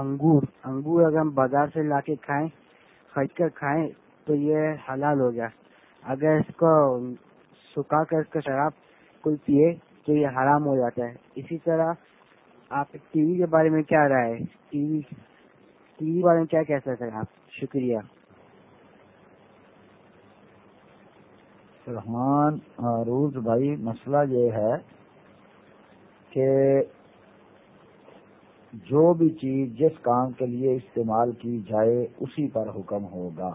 انگور انگور اگر ہم بازار سے لا کے کھائیں، خرید کر کھائیں، تو یہ حلال ہو گیا۔ اگر اس کو سکھا کر اس کا شراب کوئی پیے، تو یہ حرام ہو جاتا ہے۔ اسی طرح آپ ٹی وی کے بارے میں کیا رائے ٹی وی ٹی وی بارے میں کیا کہہ سکتے ہیں آپ؟ شکریہ۔ رحمان روز بھائی، مسئلہ یہ ہے کہ جو بھی چیز جس کام کے لیے استعمال کی جائے اسی پر حکم ہوگا۔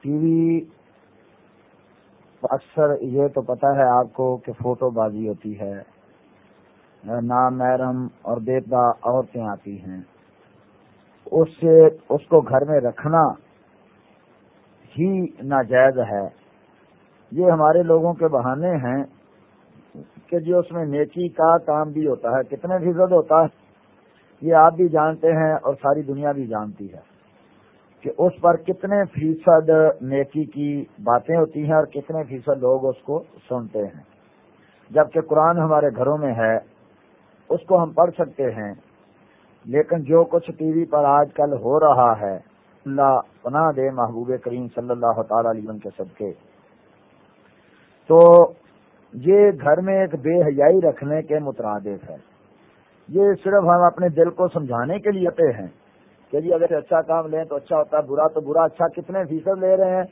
ٹی وی اکثر یہ تو پتا ہے آپ کو کہ فوٹو بازی ہوتی ہے۔ نام محرم اور دیتا عورتیں آتی ہیں۔ اس سے اس کو گھر میں رکھنا ہی ناجائز ہے۔ یہ ہمارے لوگوں کے بہانے ہیں۔ کہ جو اس میں نیکی کا کام بھی ہوتا ہے، کتنے فیصد ہوتا ہے، یہ آپ بھی جانتے ہیں اور ساری دنیا بھی جانتی ہے کہ اس پر کتنے فیصد نیکی کی باتیں ہوتی ہیں اور کتنے فیصد لوگ اس کو سنتے ہیں۔ جبکہ قرآن ہمارے گھروں میں ہے، اس کو ہم پڑھ سکتے ہیں، لیکن جو کچھ ٹی وی پر آج کل ہو رہا ہے اللہ پناہ دے محبوب کریم صلی اللہ تعالی علیہ کے صدقے۔ تو یہ گھر میں ایک بے حیائی رکھنے کے مترادف ہے۔ یہ صرف ہم اپنے دل کو سمجھانے کے لیے آتے ہیں کہ جی اگر اچھا کام لیں تو اچھا ہوتا ہے برا تو برا اچھا کتنے فیصد لے رہے ہیں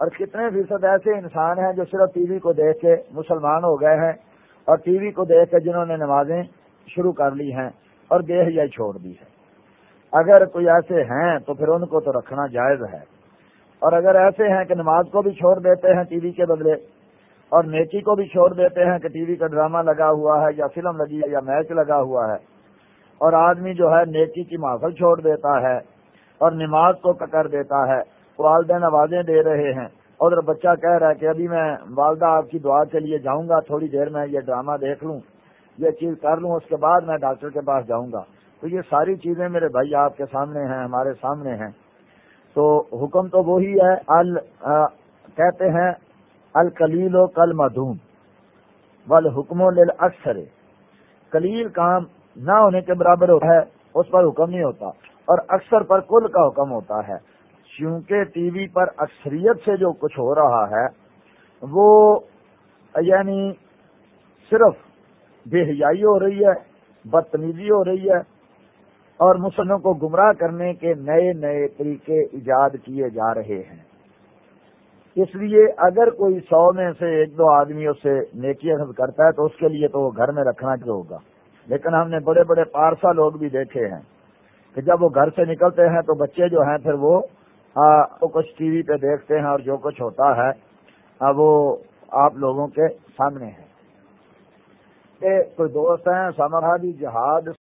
اور کتنے فیصد ایسے انسان ہیں جو صرف ٹی وی کو دیکھ کے مسلمان ہو گئے ہیں اور ٹی وی کو دیکھ کے جنہوں نے نمازیں شروع کر لی ہیں اور بے حیائی چھوڑ دی ہے اگر کوئی ایسے ہیں تو پھر ان کو تو رکھنا جائز ہے۔ اور اگر ایسے ہیں کہ نماز کو بھی چھوڑ دیتے ہیں ٹی وی کے بدلے اور نیکی کو بھی چھوڑ دیتے ہیں کہ ٹی وی کا ڈرامہ لگا ہوا ہے یا فلم لگی ہے یا میچ لگا ہوا ہے۔ اور آدمی جو ہے نیکی کی محفل چھوڑ دیتا ہے اور نماز کو کر دیتا ہے۔ والدین آوازیں دے رہے ہیں۔ اور بچہ کہہ رہا ہے کہ ابھی میں والدہ آپ کی دعا کے لیے جاؤں گا، تھوڑی دیر میں یہ ڈرامہ دیکھ لوں، یہ چیز کر لوں، اس کے بعد میں ڈاکٹر کے پاس جاؤں گا۔ تو یہ ساری چیزیں میرے بھائی آپ کے سامنے ہیں، ہمارے سامنے ہیں۔ تو حکم تو وہی ہے، ال کہتے ہیں الکلیل و کل مدھوم ول حکم و اکثر کلیل کام نہ ہونے کے برابر ہوتا ہے، اس پر حکم نہیں ہوتا، اور اکثر پر کل کا حکم ہوتا ہے۔ چونکہ ٹی وی پر اکثریت سے جو کچھ ہو رہا ہے، وہ یعنی صرف بے حیائی ہو رہی ہے، بدتمیزی ہو رہی ہے، اور مسلموں کو گمراہ کرنے کے نئے نئے طریقے ایجاد کیے جا رہے ہیں۔ اس لیے اگر کوئی سو میں سے ایک دو آدمی اس سے نیکی حد کرتا ہے تو اس کے لیے تو وہ گھر میں رکھنا جو ہوگا؟ لیکن ہم نے بڑے بڑے پارسا لوگ بھی دیکھے ہیں کہ جب وہ گھر سے نکلتے ہیں تو بچے جو ہیں پھر وہ کچھ ٹی وی پہ دیکھتے ہیں اور جو کچھ ہوتا ہے وہ آپ لوگوں کے سامنے ہے۔ کوئی دوست ہیں؟ سمرہ جہاد